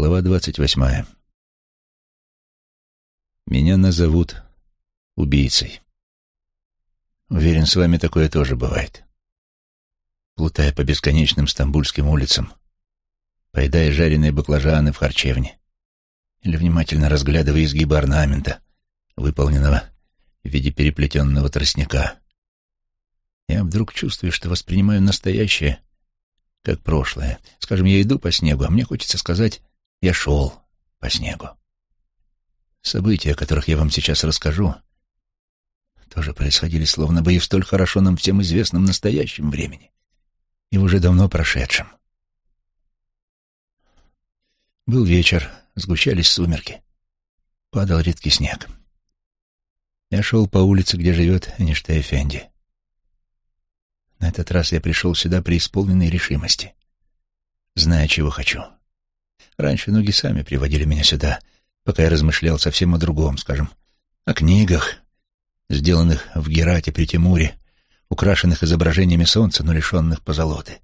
Глава двадцать восьмая. Меня назовут убийцей. Уверен, с вами такое тоже бывает. Плутая по бесконечным стамбульским улицам, поедая жареные баклажаны в харчевне или внимательно разглядывая изгибы орнамента, выполненного в виде переплетенного тростника, я вдруг чувствую, что воспринимаю настоящее как прошлое. Скажем, я иду по снегу, а мне хочется сказать «я шел по снегу». События, о которых я вам сейчас расскажу, тоже происходили словно бы и в столь хорошо нам всем известном настоящем времени и уже давно прошедшем. Был вечер, сгущались сумерки. Падал редкий снег. Я шел по улице, где живет Эништей Фенди. На этот раз я пришел сюда при исполненной решимости, зная, чего хочу. Раньше ноги сами приводили меня сюда, пока я размышлял совсем о другом, скажем, о книгах, сделанных в Герате при Тимуре, украшенных изображениями солнца, но лишенных позолоты.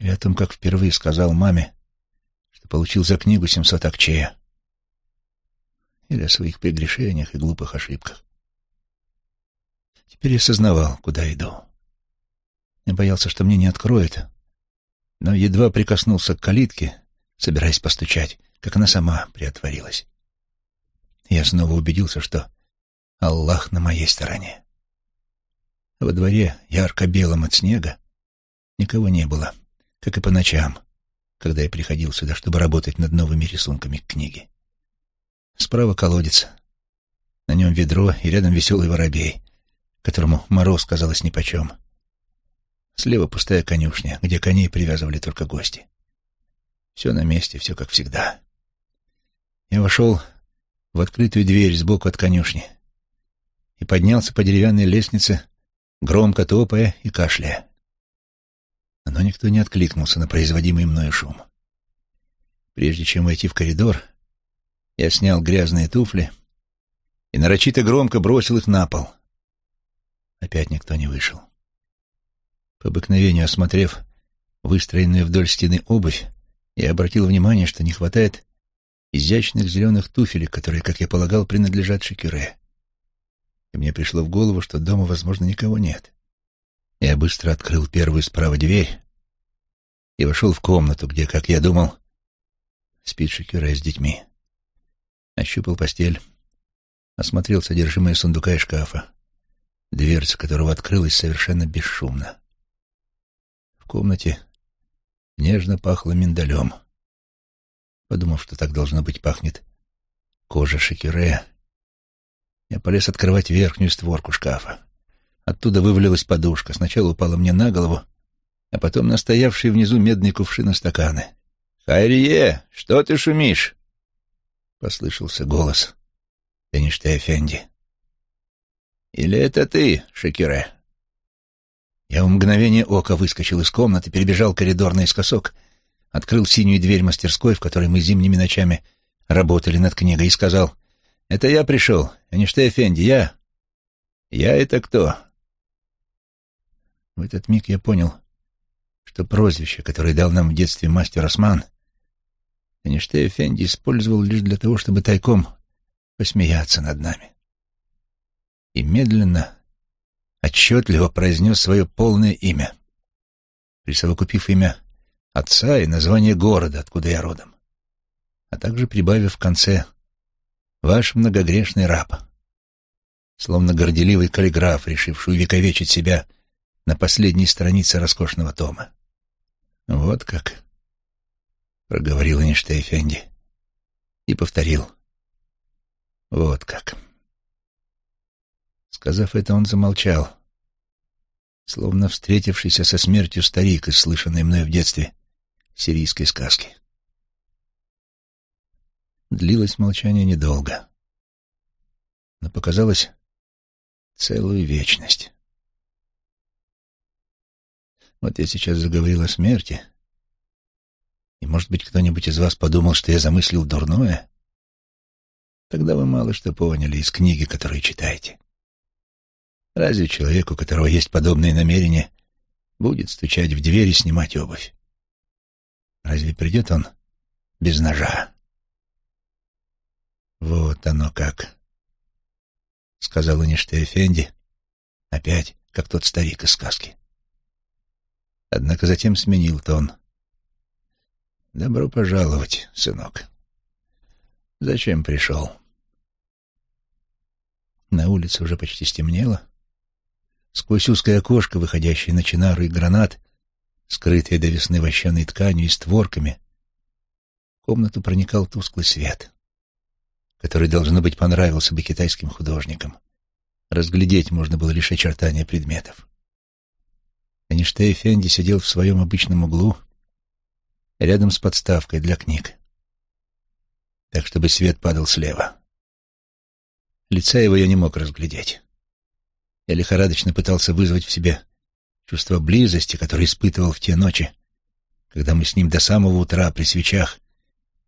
И о том, как впервые сказал маме, что получил за книгу семьсот акчея. Или о своих прегрешениях и глупых ошибках. Теперь я сознавал, куда иду. Я боялся, что мне не откроют, но едва прикоснулся к калитке, собираясь постучать, как она сама приотворилась. Я снова убедился, что Аллах на моей стороне. Во дворе, ярко-белом от снега, никого не было, как и по ночам, когда я приходил сюда, чтобы работать над новыми рисунками книги. Справа колодец, на нем ведро и рядом веселый воробей, которому мороз казалось нипочем. Слева пустая конюшня, где коней привязывали только гости. Все на месте, все как всегда. Я вошел в открытую дверь сбоку от конюшни и поднялся по деревянной лестнице, громко топая и кашляя. Но никто не откликнулся на производимый мною шум. Прежде чем войти в коридор, я снял грязные туфли и нарочито громко бросил их на пол. Опять никто не вышел. По обыкновению осмотрев выстроенную вдоль стены обувь, я обратил внимание, что не хватает изящных зеленых туфелек, которые, как я полагал, принадлежат Шекюре. И мне пришло в голову, что дома, возможно, никого нет. Я быстро открыл первую справа дверь и вошел в комнату, где, как я думал, спит Шекюре с детьми. Ощупал постель, осмотрел содержимое сундука и шкафа, дверца которого открылась совершенно бесшумно. В комнате нежно пахло миндалем. Подумав, что так должно быть пахнет кожа Шекюре, я полез открывать верхнюю створку шкафа. Оттуда вывалилась подушка. Сначала упала мне на голову, а потом на стоявшие внизу медные кувшины стаканы. «Хайрие, что ты шумишь?» — послышался голос Эништей Фенди. «Или это ты, Шекюре?» Я в мгновение ока выскочил из комнаты, перебежал коридор наискосок, открыл синюю дверь мастерской, в которой мы зимними ночами работали над книгой, и сказал, «Это я пришел, а не что Эфенди, я...» «Я это кто?» В этот миг я понял, что прозвище, которое дал нам в детстве мастер Осман, Эништей Эфенди использовал лишь для того, чтобы тайком посмеяться над нами. И медленно, отчетливо произнес свое полное имя, присовокупив имя отца и название города, откуда я родом, а также прибавив в конце «Ваш многогрешный раб», словно горделивый каллиграф, решивший увековечить себя на последней странице роскошного тома. «Вот как», — проговорил Эйнштейн Фенди и повторил. «Вот как». Сказав это, он замолчал, словно встретившийся со смертью старик из слышанной мной в детстве сирийской сказки. Длилось молчание недолго, но показалось целую вечность. Вот я сейчас заговорил о смерти, и, может быть, кто-нибудь из вас подумал, что я замыслил дурное? Тогда вы мало что поняли из книги, которую читаете. Разве человек, у которого есть подобные намерения, будет стучать в дверь и снимать обувь? Разве придет он без ножа. «Вот оно как», — сказал Ништей Эфенди, опять, как тот старик из сказки. Однако затем сменил тон. «Добро пожаловать, сынок. Зачем пришел?» На улице уже почти стемнело. Сквозь узкое окошко, выходящее на чинару и гранат, скрытые до весны вощаной тканью и створками, в комнату проникал тусклый свет, который, должно быть, понравился бы китайским художникам. Разглядеть можно было лишь очертания предметов. Эйнштейн Фенди сидел в своем обычном углу, рядом с подставкой для книг, так чтобы свет падал слева. Лица его я не мог разглядеть. Я лихорадочно пытался вызвать в себе чувство близости, которое испытывал в те ночи, когда мы с ним до самого утра при свечах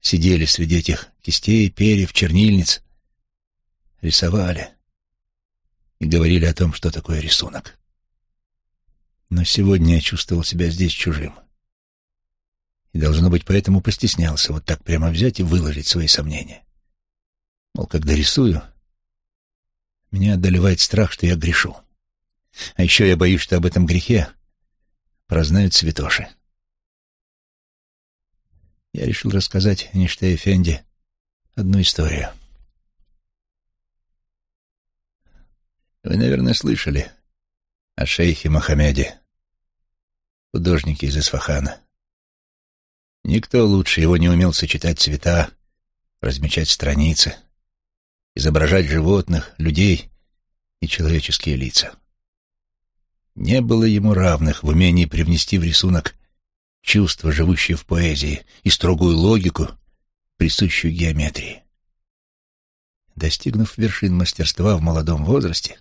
сидели среди этих кистей, перьев, чернильниц, рисовали и говорили о том, что такое рисунок. Но сегодня я чувствовал себя здесь чужим. И, должно быть, поэтому постеснялся вот так прямо взять и выложить свои сомнения. Мол, когда рисую, меня одолевает страх, что я грешу. А еще я боюсь, что об этом грехе прознают святоши. Я решил рассказать Ништей Фенди одну историю. Вы, наверное, слышали о шейхе Мохаммеде, художнике из Исфахана. Никто лучше его не умел сочетать цвета, размечать страницы, изображать животных, людей и человеческие лица. Не было ему равных в умении привнести в рисунок чувства, живущие в поэзии, и строгую логику, присущую геометрии. Достигнув вершин мастерства в молодом возрасте,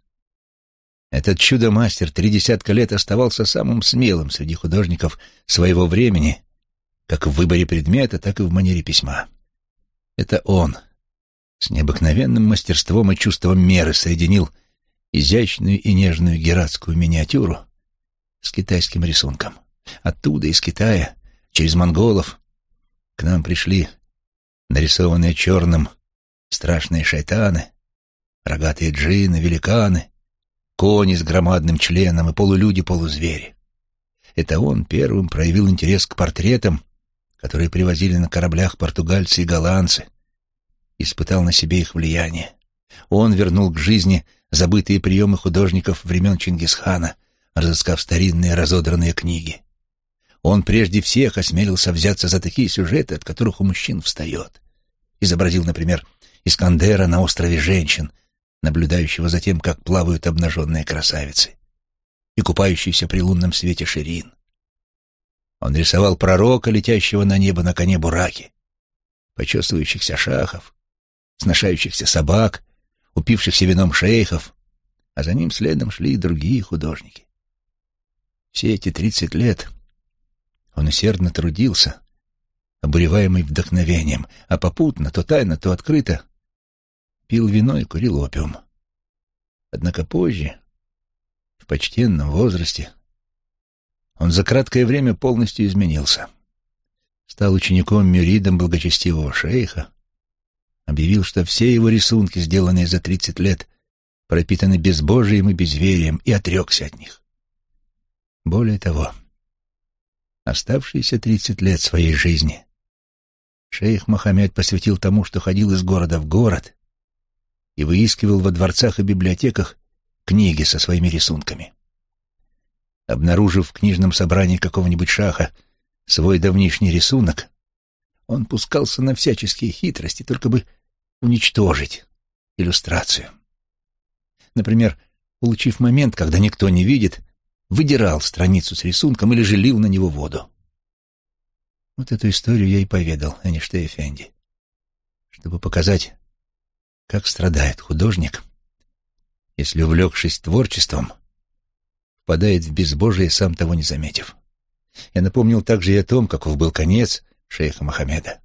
этот чудо-мастер три десятка лет оставался самым смелым среди художников своего времени, как в выборе предмета, так и в манере письма. Это он с необыкновенным мастерством и чувством меры соединил изящную и нежную гератскую миниатюру с китайским рисунком. Оттуда, из Китая, через монголов, к нам пришли нарисованные черным страшные шайтаны, рогатые джины, великаны, кони с громадным членом и полулюди-полузвери. Это он первым проявил интерес к портретам, которые привозили на кораблях португальцы и голландцы, испытал на себе их влияние. Он вернул к жизни забытые приемы художников времен Чингисхана, разыскав старинные разодранные книги. Он прежде всех осмелился взяться за такие сюжеты, от которых у мужчин встает. Изобразил, например, Искандера на острове женщин — наблюдающего за тем, как плавают обнаженные красавицы, и купающийся при лунном свете Ширин. Он рисовал пророка, летящего на небо на коне бураки, почесывающихся шахов, сношающихся собак, упившихся вином шейхов, а за ним следом шли и другие художники. Все эти тридцать лет он усердно трудился, обуреваемый вдохновением, а попутно, то тайно, то открыто, пил вино и курил опиум. Однако позже, в почтенном возрасте, он за краткое время полностью изменился. Стал учеником Мюридом благочестивого шейха, объявил, что все его рисунки, сделанные за тридцать лет, пропитаны безбожием и безверием, и отрекся от них. Более того, оставшиеся тридцать лет своей жизни шейх Мохаммед посвятил тому, что ходил из города в город и выискивал во дворцах и библиотеках книги со своими рисунками. Обнаружив в книжном собрании какого-нибудь шаха свой давнишний рисунок, он пускался на всяческие хитрости, только бы уничтожить иллюстрацию. Например, улучив момент, когда никто не видит, выдирал страницу с рисунком или же на него воду. Вот эту историю я и поведал Эништей Фенди, чтобы показать, как страдает художник, если, увлекшись творчеством, впадает в безбожие, сам того не заметив. Я напомнил также и о том, каков был конец шейха Мохаммеда,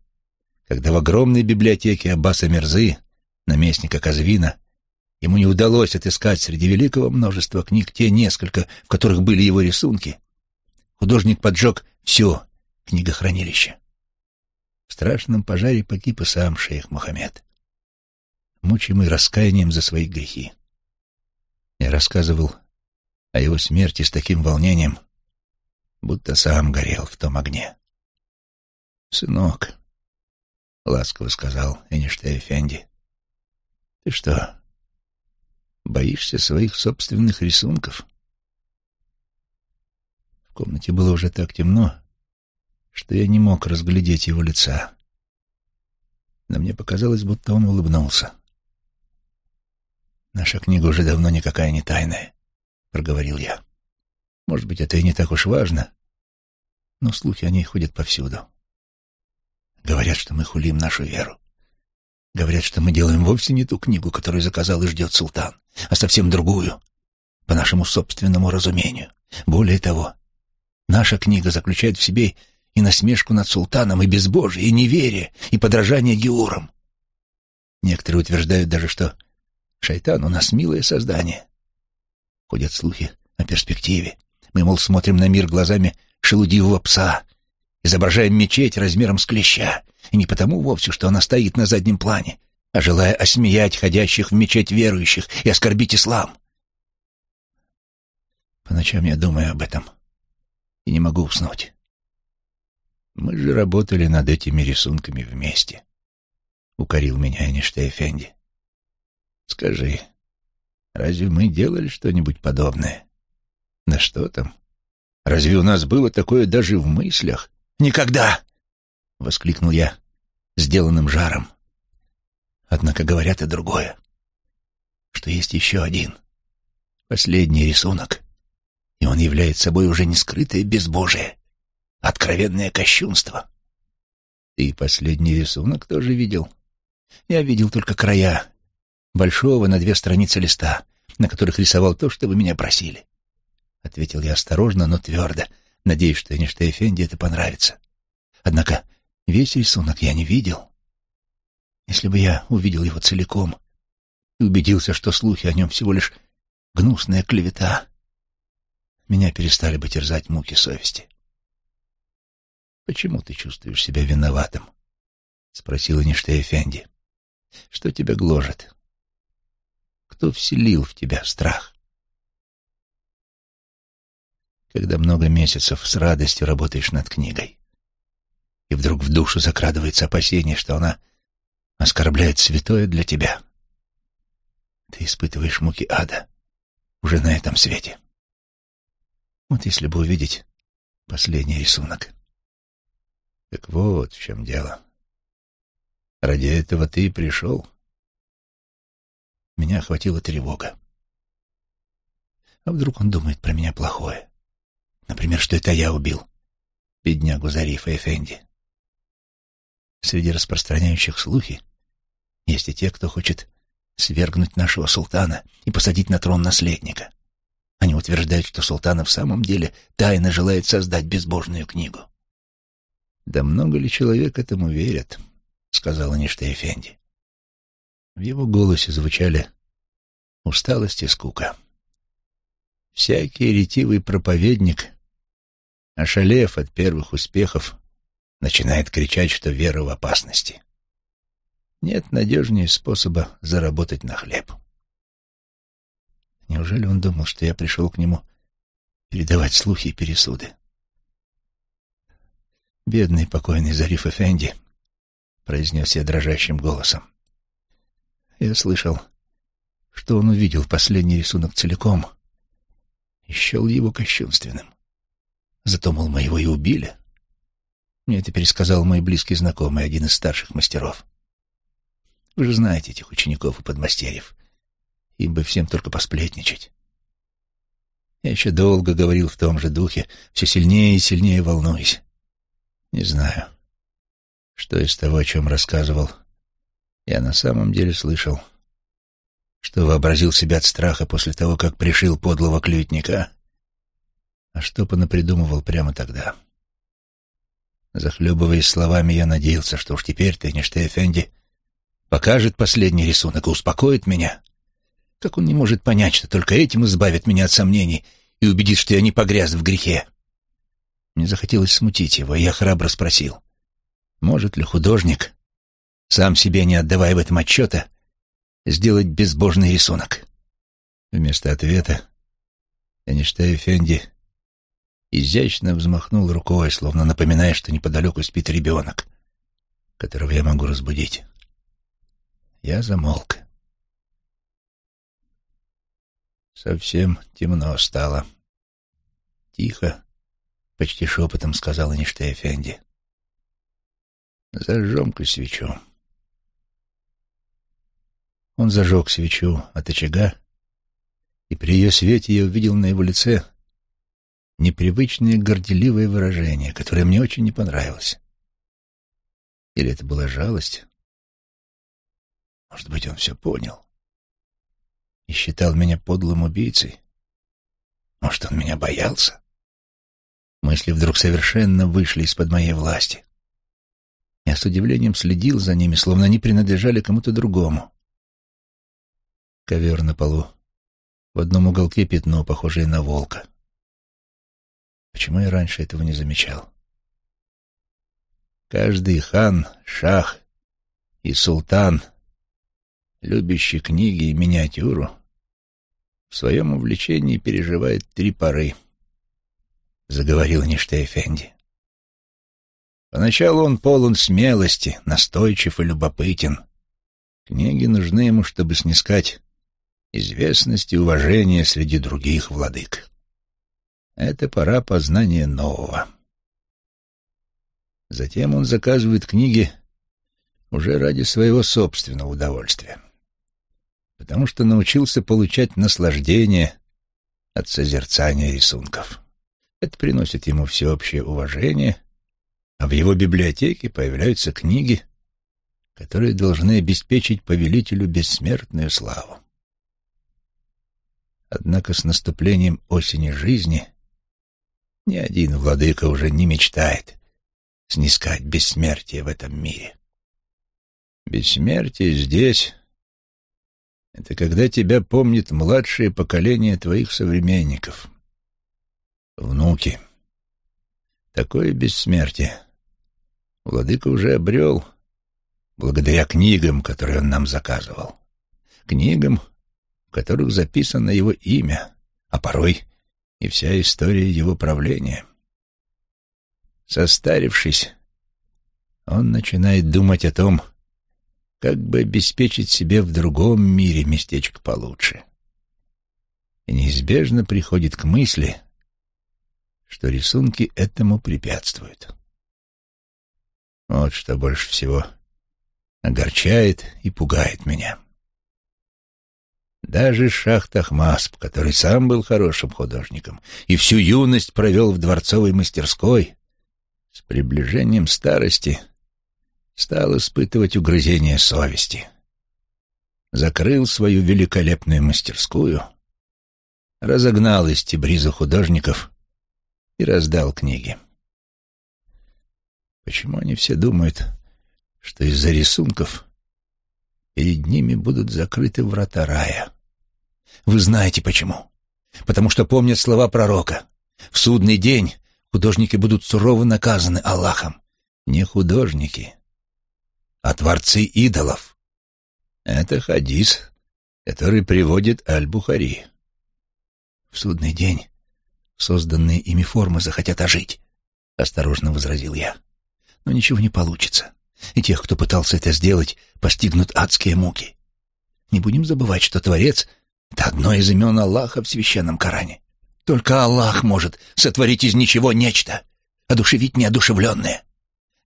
когда в огромной библиотеке Аббаса Мерзы, наместника Казвина, ему не удалось отыскать среди великого множества книг те несколько, в которых были его рисунки. Художник поджег все книгохранилище. В страшном пожаре погиб и сам шейх Мухаммед, мучимый раскаянием за свои грехи. Я рассказывал о его смерти с таким волнением, будто сам горел в том огне. «Сынок», — ласково сказал Эништей Фенди, — «ты что, боишься своих собственных рисунков?» В комнате было уже так темно, что я не мог разглядеть его лица. Но мне показалось, будто он улыбнулся. «Наша книга уже давно никакая не тайная», — проговорил я. «Может быть, это и не так уж важно, но слухи о ней ходят повсюду. Говорят, что мы хулим нашу веру. Говорят, что мы делаем вовсе не ту книгу, которую заказал и ждет султан, а совсем другую, по нашему собственному разумению. Более того, наша книга заключает в себе и насмешку над султаном, и безбожие, и неверие, и подражание геурам. Некоторые утверждают даже, что шайтан у нас милое создание. Ходят слухи о перспективе. Мы, мол, смотрим на мир глазами шелудивого пса, изображаем мечеть размером с клеща, и не потому вовсе, что она стоит на заднем плане, а желая осмеять ходящих в мечеть верующих и оскорбить ислам. По ночам я думаю об этом и не могу уснуть. Мы же работали над этими рисунками вместе. Укорил меня Фенди. Скажи, разве мы делали что-нибудь подобное? Да что там? Разве у нас было такое даже в мыслях? Никогда! Воскликнул я, сделанным жаром. Однако говорят и другое, что есть еще один, последний рисунок, и он является собой уже не скрытое безбожие, Откровенное кощунство. Ты последний рисунок тоже видел? Я видел только края большого на две страницы листа, на которых рисовал то, что вы меня просили. Ответил я осторожно, но твердо, надеясь, что Эйнштейн это понравится. Однако весь рисунок я не видел. Если бы я увидел его целиком и убедился, что слухи о нем всего лишь гнусная клевета, меня перестали бы терзать муки совести. «Почему ты чувствуешь себя виноватым?» — спросила Фенди. «Что тебя гложет? Кто вселил в тебя страх?» Когда много месяцев с радостью работаешь над книгой, и вдруг в душу закрадывается опасение, что она оскорбляет святое для тебя, ты испытываешь муки ада уже на этом свете. Вот если бы увидеть последний рисунок — так вот в чем дело. Ради этого ты и пришел. Меня охватила тревога. А вдруг он думает про меня плохое? Например, что это я убил беднягу Зарифа Эфенди. Среди распространяющих слухи есть и те, кто хочет свергнуть нашего султана и посадить на трон наследника. Они утверждают, что султан в самом деле тайно желает создать безбожную книгу. «Да много ли человек этому верят?» — сказала Ниште Эфенди. В его голосе звучали усталость и скука. Всякий ретивый проповедник, ошалев от первых успехов, начинает кричать, что вера в опасности. Нет надежнее способа заработать на хлеб. Неужели он думал, что я пришел к нему передавать слухи и пересуды? «Бедный покойный Зариф Эфенди», — произнес я дрожащим голосом. Я слышал, что он увидел последний рисунок целиком и счел его кощунственным. Зато, мол, мы его и убили. Мне это пересказал мой близкий знакомый, один из старших мастеров. Вы же знаете этих учеников и подмастерьев. Им бы всем только посплетничать. Я еще долго говорил в том же духе, все сильнее и сильнее волнуюсь. Не знаю, что из того, о чем рассказывал, я на самом деле слышал, что вообразил себя от страха после того, как пришил подлого клютника, а что понапридумывал прямо тогда. Захлебываясь словами, я надеялся, что уж теперь ты, Ништей Эфенди, покажет последний рисунок и успокоит меня. Как он не может понять, что только этим избавит меня от сомнений и убедит, что я не погряз в грехе? Мне захотелось смутить его, и я храбро спросил. Может ли художник, сам себе не отдавая в этом отчета, сделать безбожный рисунок? Вместо ответа Эйнштейн Фенди изящно взмахнул рукой, словно напоминая, что неподалеку спит ребенок, которого я могу разбудить. Я замолк. Совсем темно стало. Тихо, почти шепотом сказал Эйнштейн Фенди. Зажжем-ка свечу. Он зажег свечу от очага, и при ее свете я увидел на его лице непривычное горделивое выражение, которое мне очень не понравилось. Или это была жалость? Может быть, он все понял и считал меня подлым убийцей? Может, он меня боялся? Мысли вдруг совершенно вышли из-под моей власти. Я с удивлением следил за ними, словно они принадлежали кому-то другому. Ковер на полу. В одном уголке пятно, похожее на волка. Почему я раньше этого не замечал? Каждый хан, шах и султан, любящий книги и миниатюру, в своем увлечении переживает три поры, — заговорил Ништейфенди. Поначалу он полон смелости, настойчив и любопытен. Книги нужны ему, чтобы снискать известность и уважение среди других владык. Это пора познания нового. Затем он заказывает книги уже ради своего собственного удовольствия, потому что научился получать наслаждение от созерцания рисунков. Это приносит ему всеобщее уважение, а в его библиотеке появляются книги, которые должны обеспечить повелителю бессмертную славу. Однако с наступлением осени жизни ни один владыка уже не мечтает снискать бессмертие в этом мире. Бессмертие здесь — это когда тебя помнит младшее поколение твоих современников, внуки. Такое бессмертие владыка уже обрел благодаря книгам, которые он нам заказывал. Книгам, в которых записано его имя, а порой и вся история его правления. Состарившись, он начинает думать о том, как бы обеспечить себе в другом мире местечко получше. И неизбежно приходит к мысли, что рисунки этому препятствуют. Вот что больше всего огорчает и пугает меня. Даже Шах Тахмасп, который сам был хорошим художником и всю юность провел в дворцовой мастерской, с приближением старости стал испытывать угрызение совести. Закрыл свою великолепную мастерскую, разогнал из Тибриза художников и раздал книги. Почему они все думают, что из-за рисунков перед ними будут закрыты врата рая? Вы знаете почему. Потому что помнят слова пророка. В судный день художники будут сурово наказаны Аллахом. Не художники, а творцы идолов. Это хадис, который приводит Аль-Бухари. В судный день созданные ими формы захотят ожить, — осторожно возразил я. Но ничего не получится, и тех, кто пытался это сделать, постигнут адские муки. Не будем забывать, что Творец — это одно из имен Аллаха в священном Коране. Только Аллах может сотворить из ничего нечто, одушевить неодушевленное.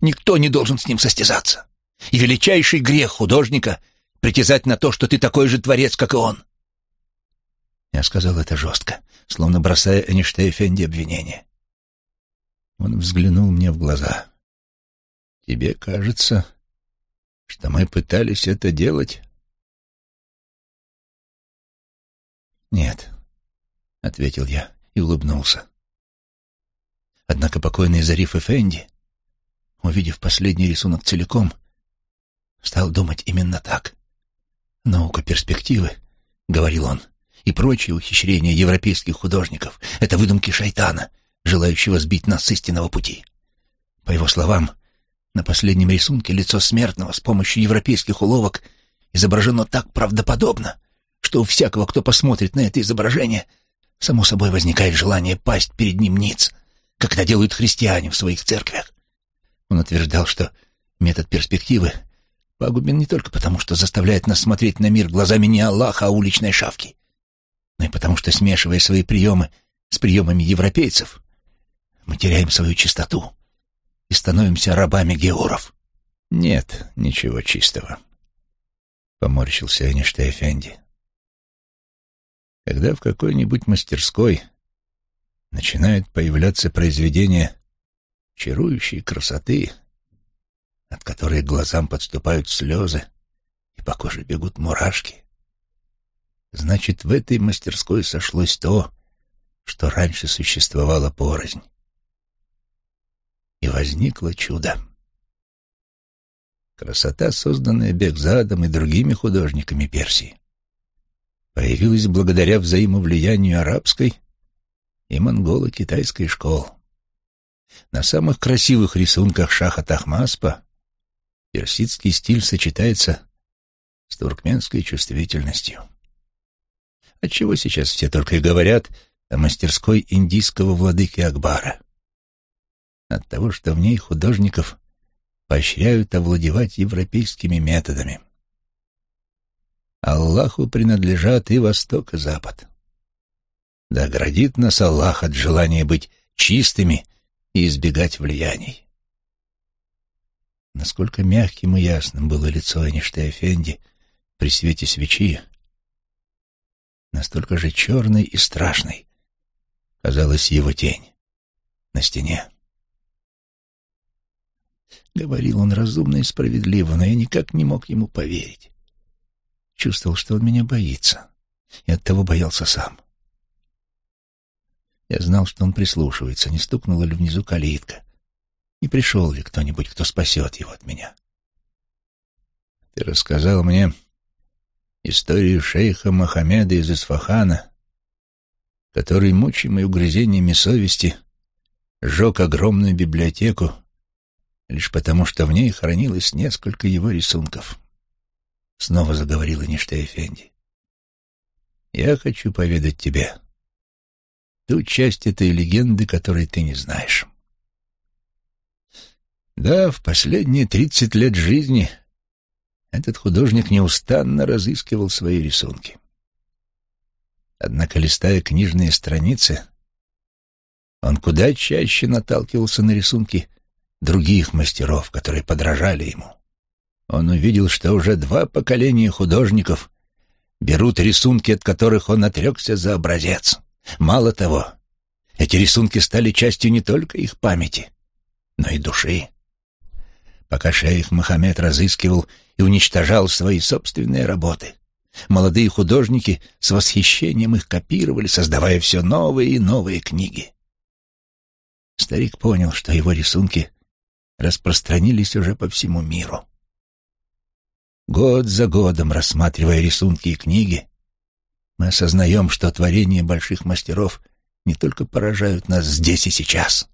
Никто не должен с ним состязаться. И величайший грех художника — притязать на то, что ты такой же творец, как и он. Я сказал это жестко, словно бросая Эйнштейн Фенди обвинение. Он взглянул мне в глаза. «Тебе кажется, что мы пытались это делать «Нет», — ответил я и улыбнулся. Однако покойный Зариф Эфенди, увидев последний рисунок целиком, стал думать именно так. «Наука перспективы», — говорил он, — «и прочие ухищрения европейских художников — это выдумки шайтана, желающего сбить нас с истинного пути». По его словам, На последнем рисунке лицо смертного с помощью европейских уловок изображено так правдоподобно, что у всякого, кто посмотрит на это изображение, само собой возникает желание пасть перед ним ниц, как это делают христиане в своих церквях. Он утверждал, что метод перспективы пагубен не только потому, что заставляет нас смотреть на мир глазами не Аллаха, а уличной шавки, но и потому, что, смешивая свои приемы с приемами европейцев, мы теряем свою чистоту и становимся рабами георов. Нет ничего чистого, — поморщился Эйнштейн Эфенди. Когда в какой-нибудь мастерской начинают появляться произведения чарующей красоты, от которой глазам подступают слезы и по коже бегут мурашки, значит, в этой мастерской сошлось то, что раньше существовало порознь. И возникло чудо. Красота, созданная Бекзадом и другими художниками Персии, появилась благодаря взаимовлиянию арабской и монголо-китайской школ. На самых красивых рисунках Шаха Тахмаспа персидский стиль сочетается с туркменской чувствительностью. Отчего сейчас все только и говорят о мастерской индийского владыки Акбара? От того, что в ней художников поощряют овладевать европейскими методами. Аллаху принадлежат и Восток, и Запад. Да оградит нас Аллах от желания быть чистыми и избегать влияний. Насколько мягким и ясным было лицо Эништей Фенди при свете свечи, настолько же черной и страшной казалась его тень на стене. Говорил он разумно и справедливо, но я никак не мог ему поверить. Чувствовал, что он меня боится, и оттого боялся сам. Я знал, что он прислушивается, не стукнула ли внизу калитка, не пришел ли кто-нибудь, кто спасет его от меня. Ты рассказал мне историю шейха Мохаммеда из Исфахана, который, мучимый угрызениями совести, сжег огромную библиотеку лишь потому, что в ней хранилось несколько его рисунков. Снова заговорил Эништей Фенди. Я хочу поведать тебе ту часть этой легенды, которой ты не знаешь. Да, в последние тридцать лет жизни этот художник неустанно разыскивал свои рисунки. Однако, листая книжные страницы, он куда чаще наталкивался на рисунки других мастеров, которые подражали ему. Он увидел, что уже два поколения художников берут рисунки, от которых он отрекся за образец. Мало того, эти рисунки стали частью не только их памяти, но и души. Пока шейх Мохаммед разыскивал и уничтожал свои собственные работы, молодые художники с восхищением их копировали, создавая все новые и новые книги. Старик понял, что его рисунки распространились уже по всему миру. Год за годом, рассматривая рисунки и книги, мы осознаем, что творения больших мастеров не только поражают нас здесь и сейчас,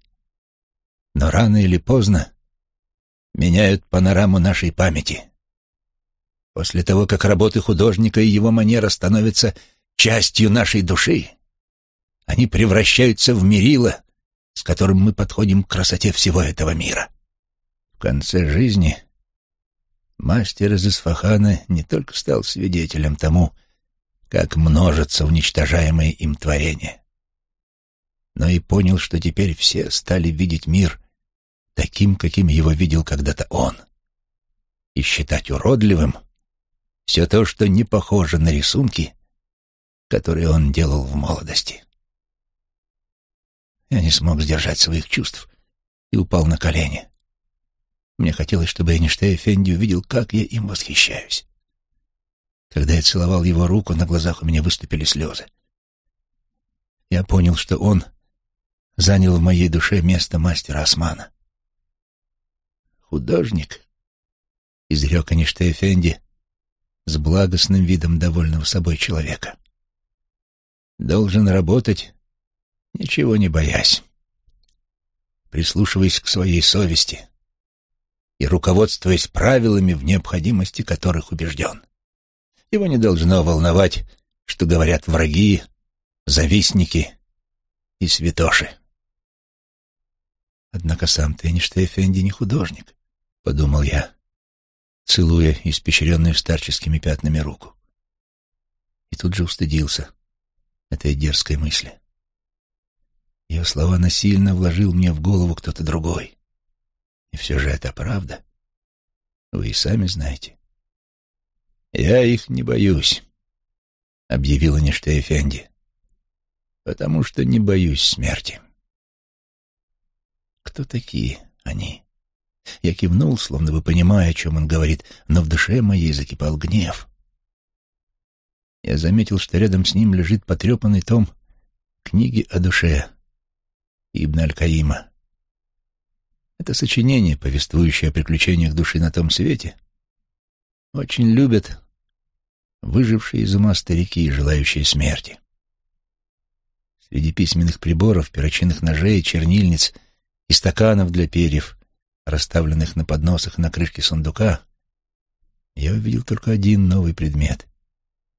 но рано или поздно меняют панораму нашей памяти. После того, как работы художника и его манера становятся частью нашей души, они превращаются в мерило, с которым мы подходим к красоте всего этого мира. Конце жизни мастер из Исфахана не только стал свидетелем тому, как множатся уничтожаемые им творения. Но и понял, что теперь все стали видеть мир таким, каким его видел когда-то он, и считать уродливым все то, что не похоже на рисунки, которые он делал в молодости. Я не смог сдержать своих чувств и упал на колени. Мне хотелось, чтобы Эйнштейн Фенди увидел, как я им восхищаюсь. Когда я целовал его руку, на глазах у меня выступили слезы. Я понял, что он занял в моей душе место мастера Османа. «Художник», — изрек Эништей Фенди с благостным видом довольного собой человека, «должен работать, ничего не боясь, прислушиваясь к своей совести» и руководствуясь правилами, в необходимости которых убежден. Его не должно волновать, что говорят враги, завистники и святоши. Однако сам Тенниште Эфенди не художник, — подумал я, целуя испещренную старческими пятнами руку. И тут же устыдился этой дерзкой мысли. Ее слова насильно вложил мне в голову кто-то другой. И все же это правда. Вы и сами знаете. «Я их не боюсь», — объявила Ништей Эфенди, — «потому что не боюсь смерти». Кто такие они? Я кивнул, словно бы понимая, о чем он говорит, но в душе моей закипал гнев. Я заметил, что рядом с ним лежит потрепанный том книги о душе Ибн Аль-Каима. Это сочинение, повествующее о приключениях души на том свете, очень любят выжившие из ума старики, желающие смерти. Среди письменных приборов, перочинных ножей, чернильниц и стаканов для перьев, расставленных на подносах на крышке сундука, я увидел только один новый предмет,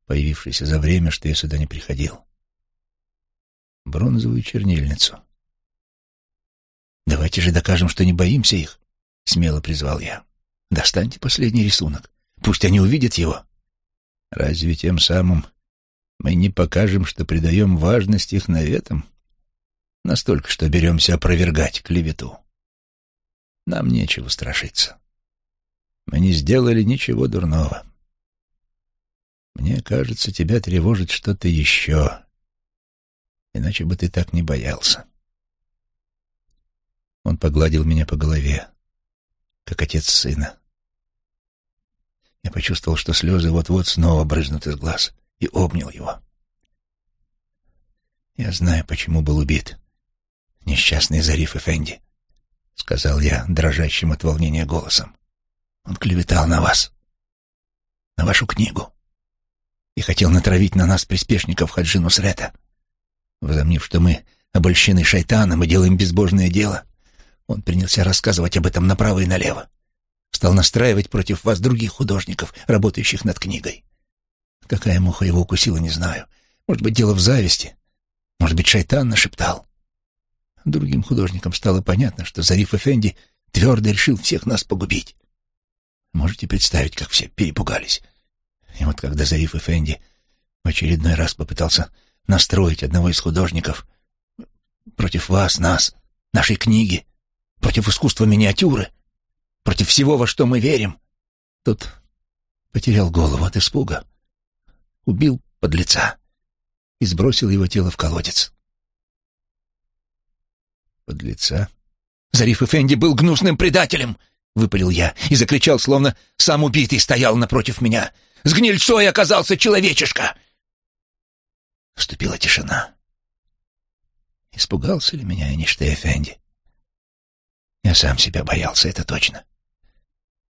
появившийся за время, что я сюда не приходил. Бронзовую чернильницу. «Давайте же докажем, что не боимся их», — смело призвал я. «Достаньте последний рисунок. Пусть они увидят его». «Разве тем самым мы не покажем, что придаем важность их наветам? Настолько, что беремся опровергать клевету. Нам нечего страшиться. Мы не сделали ничего дурного. Мне кажется, тебя тревожит что-то еще, иначе бы ты так не боялся». Он погладил меня по голове, как отец сына. Я почувствовал, что слезы вот-вот снова брызнут из глаз, и обнял его. «Я знаю, почему был убит несчастный Зариф Эфенди», — сказал я дрожащим от волнения голосом. «Он клеветал на вас, на вашу книгу, и хотел натравить на нас приспешников Хаджи Нусрета, возомнив, что мы обольщены шайтаном и делаем безбожное дело. Он принялся рассказывать об этом направо и налево. Стал настраивать против вас других художников, работающих над книгой. Какая муха его укусила, не знаю. Может быть, дело в зависти. Может быть, шайтан нашептал. Другим художникам стало понятно, что Зариф Эфенди твердо решил всех нас погубить. Можете представить, как все перепугались. И вот когда Зариф Эфенди в очередной раз попытался настроить одного из художников против вас, нас, нашей книги, против искусства миниатюры, против всего, во что мы верим. Тот потерял голову от испуга, убил подлеца и сбросил его тело в колодец. Подлеца? Зариф Эфенди был гнусным предателем, — выпалил я и закричал, словно сам убитый стоял напротив меня. «С гнильцой оказался человечишка!» Вступила тишина. Испугался ли меня Эништей Эфенди? Я сам себя боялся, это точно.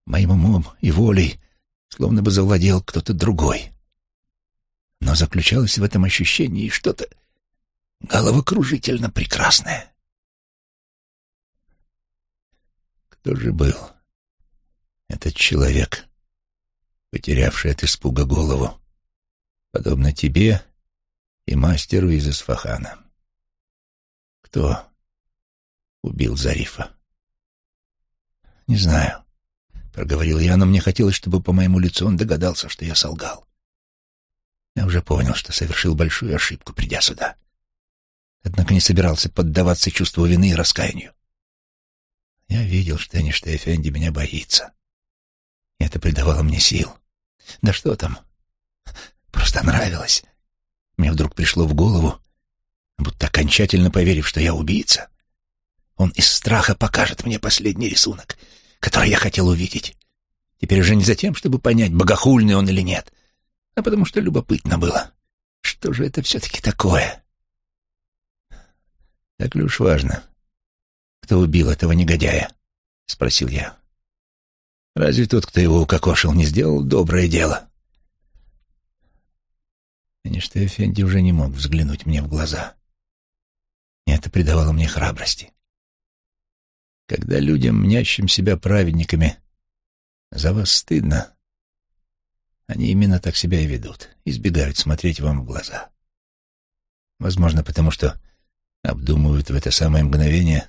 Моим умом и волей словно бы завладел кто-то другой. Но заключалось в этом ощущении что-то головокружительно прекрасное. Кто же был этот человек, потерявший от испуга голову, подобно тебе и мастеру из Исфахана? Кто убил Зарифа? «Не знаю», — проговорил я, но мне хотелось, чтобы по моему лицу он догадался, что я солгал. Я уже понял, что совершил большую ошибку, придя сюда. Однако не собирался поддаваться чувству вины и раскаянию. Я видел, что Эфенди меня боится. Это придавало мне сил. Да что там? Просто нравилось. Мне вдруг пришло в голову, будто окончательно поверив, что я убийца. Он из страха покажет мне последний рисунок — который я хотел увидеть. Теперь уже не за тем, чтобы понять, богохульный он или нет, а потому что любопытно было. Что же это все-таки такое? Так ли уж важно, кто убил этого негодяя? — спросил я. Разве тот, кто его укокошил, не сделал доброе дело? Конечно, Эфенди уже не мог взглянуть мне в глаза. И это придавало мне храбрости. Когда людям, мнящим себя праведниками, за вас стыдно, они именно так себя и ведут, избегают смотреть вам в глаза. Возможно, потому что обдумывают в это самое мгновение,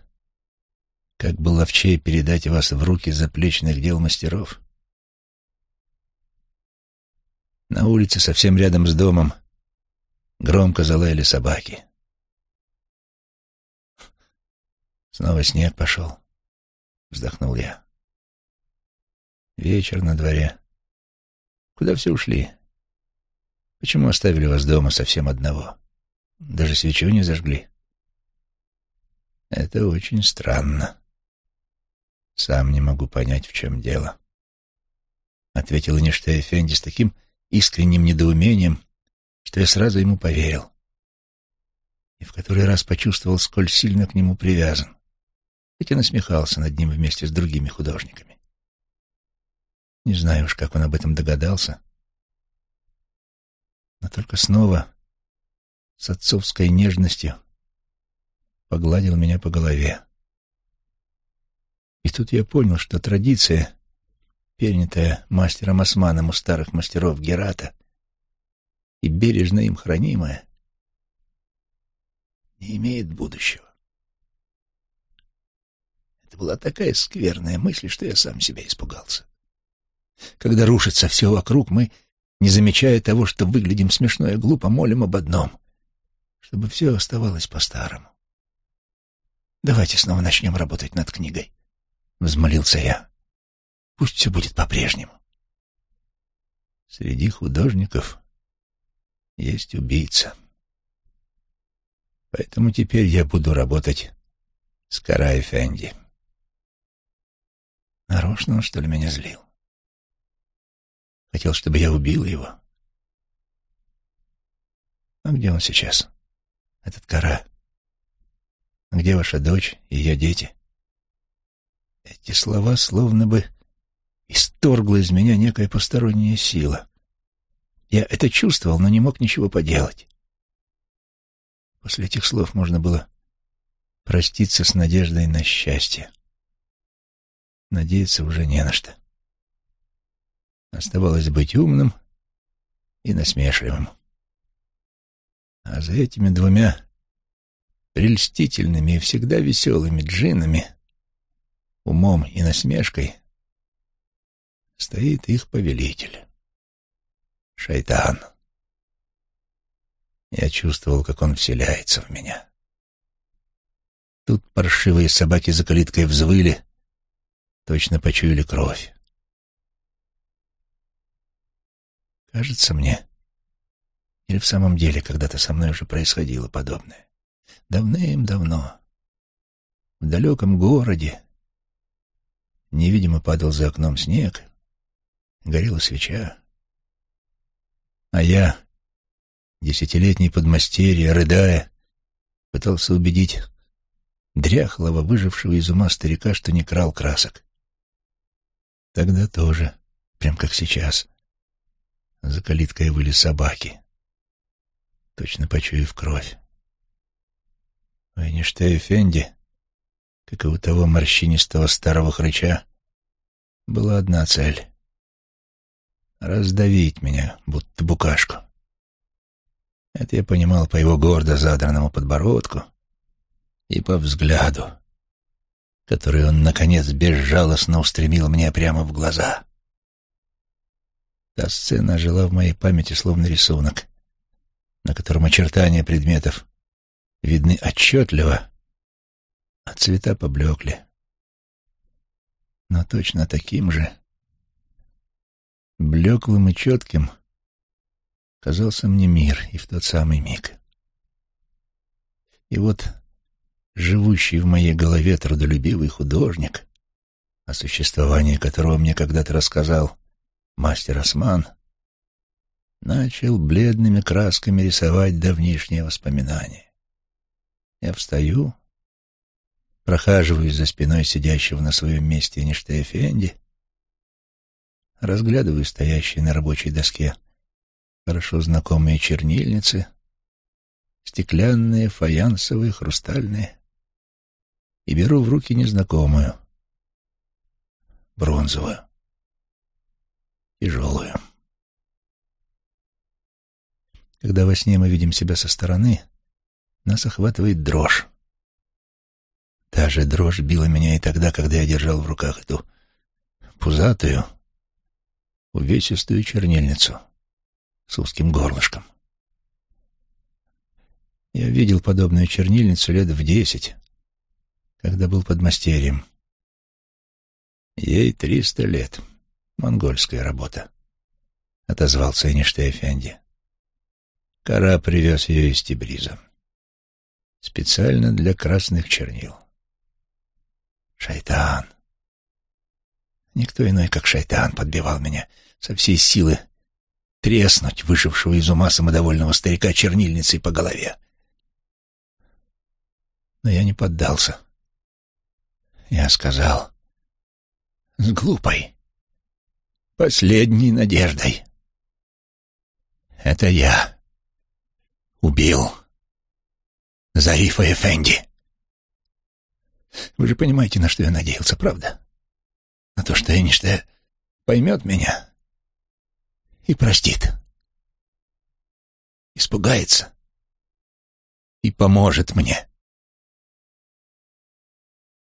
как бы ловчее передать вас в руки заплечных дел мастеров. На улице, совсем рядом с домом, громко залаяли собаки. Снова снег пошел. Вздохнул я. Вечер на дворе. Куда все ушли? Почему оставили вас дома совсем одного? Даже свечу не зажгли. Это очень странно. Сам не могу понять, в чем дело. Ответил Эништей Фенди с таким искренним недоумением, что я сразу ему поверил. И в который раз почувствовал, сколь сильно к нему привязан хоть и насмехался над ним вместе с другими художниками. Не знаю уж, как он об этом догадался, но только снова с отцовской нежностью погладил меня по голове. И тут я понял, что традиция, перенятая мастером Османом у старых мастеров Герата и бережно им хранимая, не имеет будущего. Это была такая скверная мысль, что я сам себя испугался. Когда рушится все вокруг, мы, не замечая того, что выглядим смешно и глупо, молим об одном — чтобы все оставалось по-старому. «Давайте снова начнем работать над книгой», — взмолился я. «Пусть все будет по-прежнему». Среди художников есть убийца. Поэтому теперь я буду работать с Карай Фенди. Нарочно он, что ли, меня злил? Хотел, чтобы я убил его. А где он сейчас? Этот кора. Где ваша дочь и ее дети? Эти слова словно бы исторгла из меня некая посторонняя сила. Я это чувствовал, но не мог ничего поделать. После этих слов можно было проститься с надеждой на счастье. Надеяться уже не на что. Оставалось быть умным и насмешливым. А за этими двумя прельстительными и всегда веселыми джинами, умом и насмешкой, стоит их повелитель — шайтан. Я чувствовал, как он вселяется в меня. Тут паршивые собаки за калиткой взвыли, Точно почуяли кровь. Кажется мне, или в самом деле когда-то со мной уже происходило подобное. Давным-давно, в далеком городе, невидимо падал за окном снег, горела свеча, а я, десятилетний подмастерье, рыдая, пытался убедить дряхлого, выжившего из ума старика, что не крал красок. Тогда тоже, прям как сейчас, за калиткой выли собаки, точно почуяв кровь. У Эйнштейна Фенди, как и у того морщинистого старого хрыча, была одна цель — раздавить меня, будто букашку. Это я понимал по его гордо задранному подбородку и по взгляду, который он, наконец, безжалостно устремил мне прямо в глаза. Та сцена жила в моей памяти словно рисунок, на котором очертания предметов видны отчетливо, а цвета поблекли. Но точно таким же, блеклым и четким, казался мне мир и в тот самый миг. И вот живущий в моей голове трудолюбивый художник, о существовании которого мне когда-то рассказал мастер Осман, начал бледными красками рисовать давнишние воспоминания. Я встаю, прохаживаюсь за спиной сидящего на своем месте Фенди, разглядываю стоящие на рабочей доске хорошо знакомые чернильницы, стеклянные, фаянсовые, хрустальные и беру в руки незнакомую, бронзовую, тяжелую. Когда во сне мы видим себя со стороны, нас охватывает дрожь. Та же дрожь била меня и тогда, когда я держал в руках эту пузатую, увесистую чернильницу с узким горлышком. Я видел подобную чернильницу лет в десять, когда был подмастерьем. Ей триста лет. Монгольская работа, — отозвался Эништей Эфенди. Кара привез ее из Тибриза. Специально для красных чернил. Шайтан. Никто иной, как шайтан, подбивал меня со всей силы треснуть вышившего из ума самодовольного старика чернильницей по голове. Но я не поддался. Я сказал с глупой, последней надеждой. Это я убил Зарифа Эфенди. Вы же понимаете, на что я надеялся, правда? На то, что Эйнштейн поймет меня и простит. Испугается и поможет мне.